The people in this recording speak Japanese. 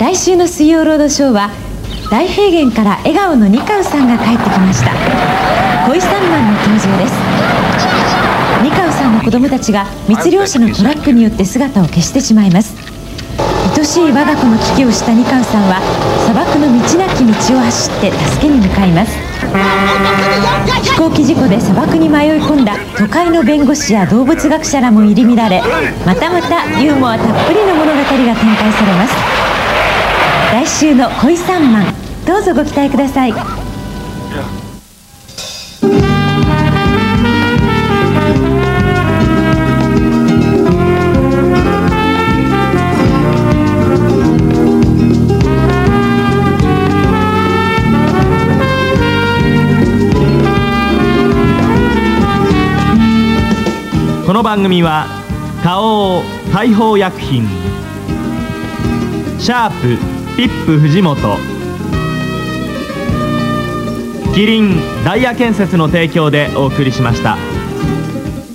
来週の水曜ロードショーは大平原から笑顔のニカウさんが帰ってきました。恋三万の登場です。ニカウさんの子供たちが密漁者のトラックによって姿を消してしまいます。愛しい我が子の危機をしたニカウさんは砂漠の道なき道を走って助けに向かいます。飛行機事故で砂漠に迷い込んだ都会の弁護士や動物学者らも入り乱れまたまたユーモアたっぷりの物語が展開されます。週の恋三万どうぞご期待ください。この番組は花王大砲薬品シャープピップ藤本キリンダイヤ建設の提供でお送りしました。